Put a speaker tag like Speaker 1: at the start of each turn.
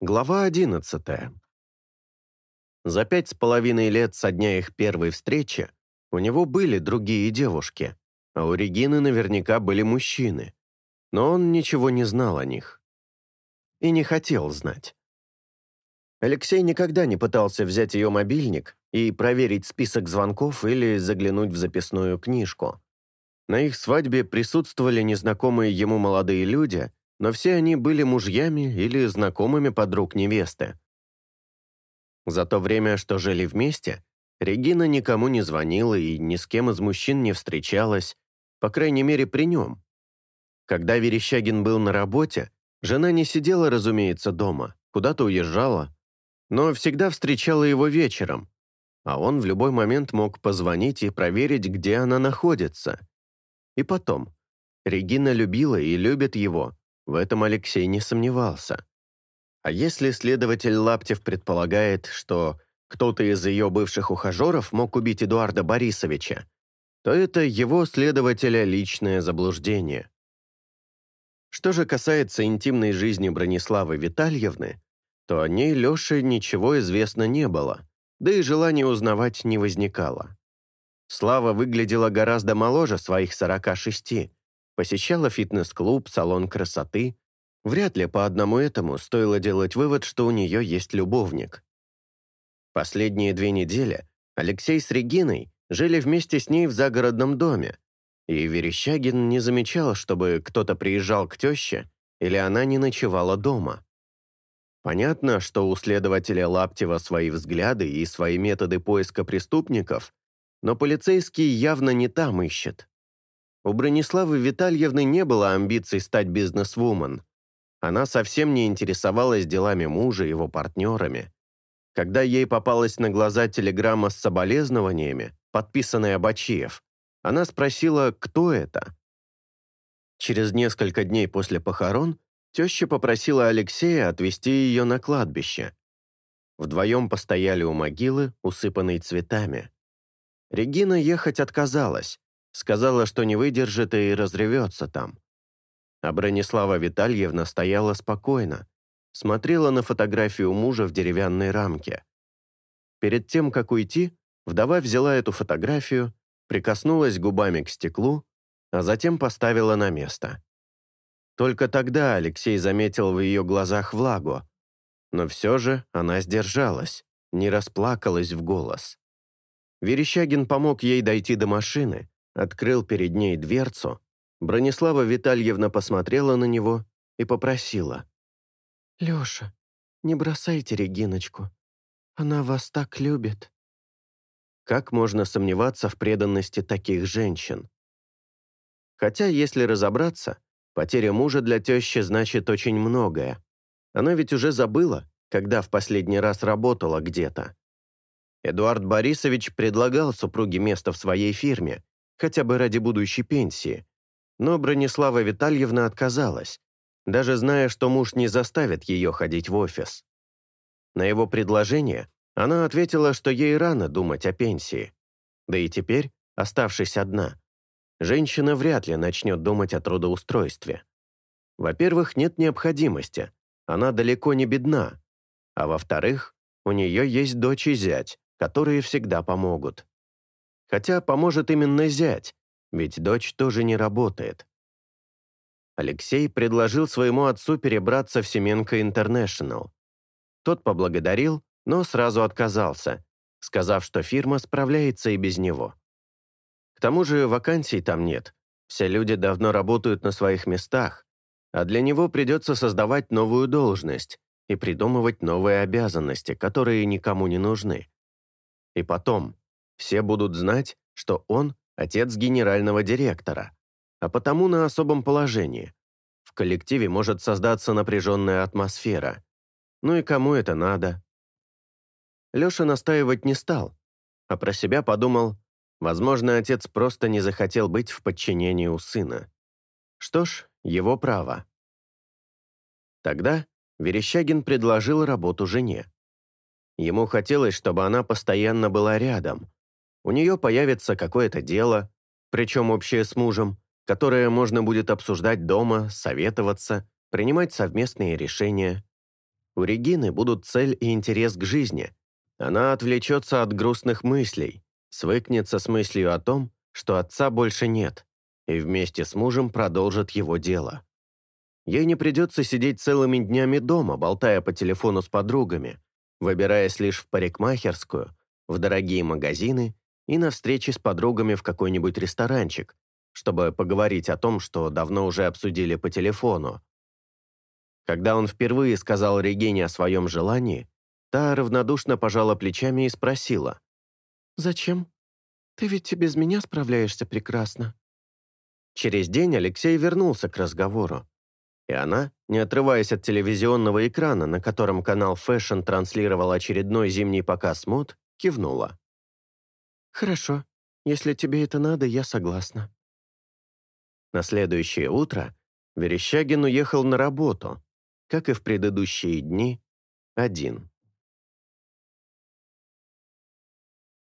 Speaker 1: Глава 11. За пять с половиной лет со дня их первой встречи у него были другие девушки, а у Регины наверняка были мужчины. Но он ничего не знал о них. И не хотел знать. Алексей никогда не пытался взять ее мобильник и проверить список звонков или заглянуть в записную книжку. На их свадьбе присутствовали незнакомые ему молодые люди – но все они были мужьями или знакомыми подруг невесты. За то время, что жили вместе, Регина никому не звонила и ни с кем из мужчин не встречалась, по крайней мере, при нем. Когда Верещагин был на работе, жена не сидела, разумеется, дома, куда-то уезжала, но всегда встречала его вечером, а он в любой момент мог позвонить и проверить, где она находится. И потом, Регина любила и любит его, в этом Алексей не сомневался. А если следователь Лаптев предполагает, что кто-то из ее бывших ухажеров мог убить Эдуарда Борисовича, то это его, следователя, личное заблуждение. Что же касается интимной жизни Брониславы Витальевны, то о ней Лёше ничего известно не было, да и желания узнавать не возникало. Слава выглядела гораздо моложе своих 46, посещала фитнес-клуб, салон красоты. Вряд ли по одному этому стоило делать вывод, что у нее есть любовник. Последние две недели Алексей с Региной жили вместе с ней в загородном доме, и Верещагин не замечал, чтобы кто-то приезжал к теще или она не ночевала дома. Понятно, что у следователя Лаптева свои взгляды и свои методы поиска преступников, но полицейский явно не там ищет. У Брониславы Витальевны не было амбиций стать бизнесвумен. Она совсем не интересовалась делами мужа, и его партнерами. Когда ей попалась на глаза телеграмма с соболезнованиями, подписанная Бачиев, она спросила, кто это. Через несколько дней после похорон теща попросила Алексея отвезти ее на кладбище. Вдвоем постояли у могилы, усыпанной цветами. Регина ехать отказалась сказала, что не выдержит и разревется там. А Бронислава Витальевна стояла спокойно, смотрела на фотографию мужа в деревянной рамке. Перед тем, как уйти, вдова взяла эту фотографию, прикоснулась губами к стеклу, а затем поставила на место. Только тогда Алексей заметил в ее глазах влагу, но все же она сдержалась, не расплакалась в голос. Верещагин помог ей дойти до машины, открыл перед ней дверцу, Бронислава Витальевна посмотрела на него и попросила.
Speaker 2: «Леша, не бросайте Региночку. Она вас так любит».
Speaker 1: Как можно сомневаться в преданности таких женщин? Хотя, если разобраться, потеря мужа для тёщи значит очень многое. Она ведь уже забыла, когда в последний раз работала где-то. Эдуард Борисович предлагал супруге место в своей фирме, хотя бы ради будущей пенсии. Но Бронислава Витальевна отказалась, даже зная, что муж не заставит ее ходить в офис. На его предложение она ответила, что ей рано думать о пенсии. Да и теперь, оставшись одна, женщина вряд ли начнет думать о трудоустройстве. Во-первых, нет необходимости, она далеко не бедна. А во-вторых, у нее есть дочь и зять, которые всегда помогут. Хотя поможет именно зять, ведь дочь тоже не работает. Алексей предложил своему отцу перебраться в Семенко Интернешнл. Тот поблагодарил, но сразу отказался, сказав, что фирма справляется и без него. К тому же вакансий там нет, все люди давно работают на своих местах, а для него придется создавать новую должность и придумывать новые обязанности, которые никому не нужны. И потом, все будут знать, что он – отец генерального директора, а потому на особом положении. В коллективе может создаться напряженная атмосфера. Ну и кому это надо? Леша настаивать не стал, а про себя подумал, возможно, отец просто не захотел быть в подчинении у сына. Что ж, его право. Тогда Верещагин предложил работу жене. Ему хотелось, чтобы она постоянно была рядом, у нее появится какое-то дело, причем общее с мужем, которое можно будет обсуждать дома, советоваться, принимать совместные решения. У Регины будут цель и интерес к жизни. Она отвлечется от грустных мыслей, свыкнется с мыслью о том, что отца больше нет, и вместе с мужем продолжит его дело. Ей не придется сидеть целыми днями дома, болтая по телефону с подругами, выбираясь лишь в парикмахерскую, в дорогие магазины и на встречи с подругами в какой-нибудь ресторанчик, чтобы поговорить о том, что давно уже обсудили по телефону. Когда он впервые сказал Регине о своем желании, та равнодушно пожала плечами и спросила.
Speaker 2: «Зачем? Ты ведь и без меня справляешься прекрасно».
Speaker 1: Через день Алексей вернулся к разговору. И она, не отрываясь от телевизионного экрана, на котором канал Fashion транслировал очередной зимний показ мод, кивнула.
Speaker 2: «Хорошо. Если тебе это надо, я согласна».
Speaker 1: На следующее утро Верещагин уехал на работу, как и в предыдущие дни, один.